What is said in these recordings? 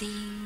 nothing.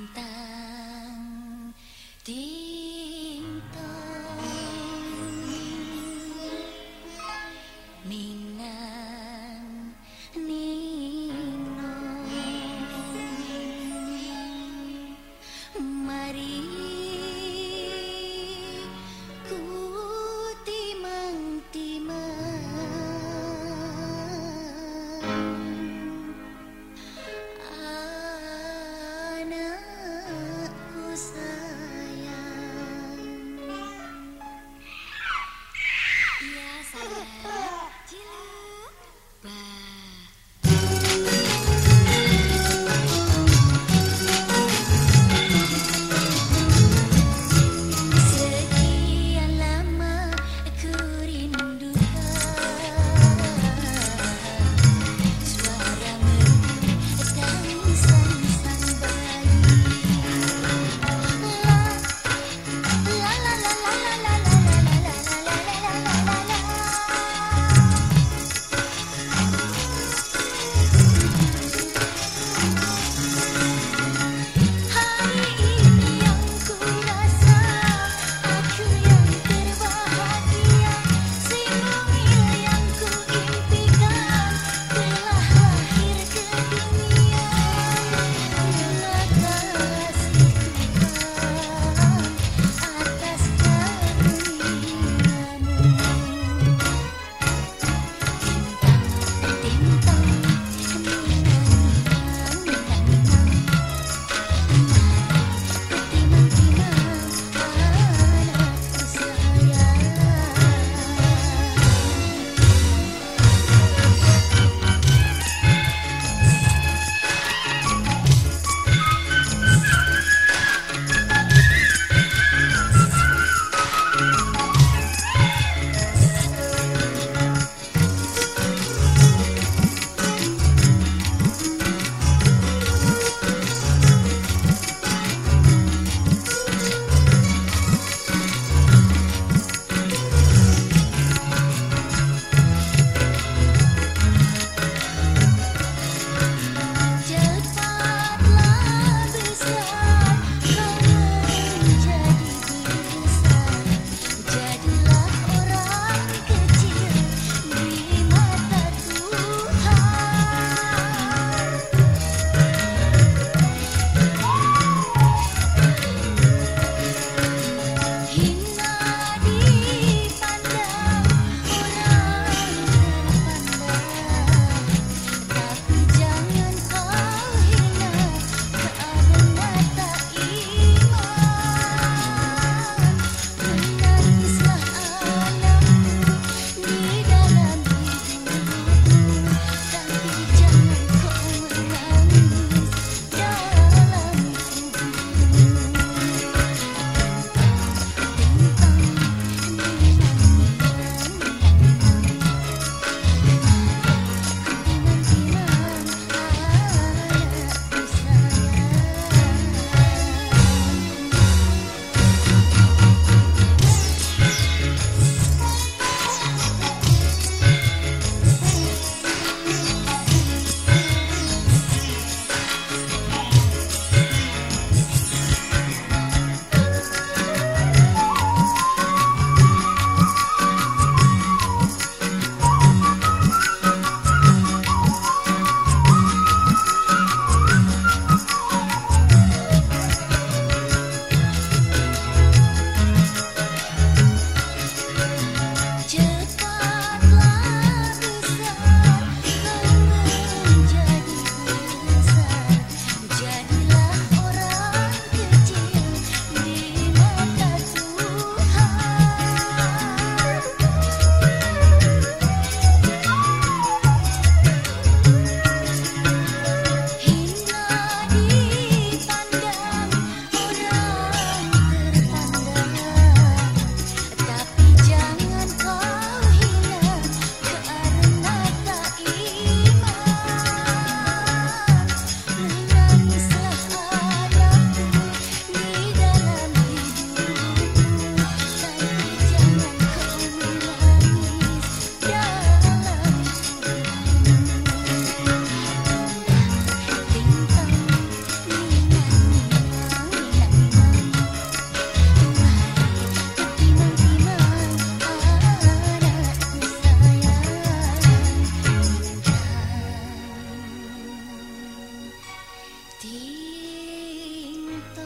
等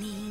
你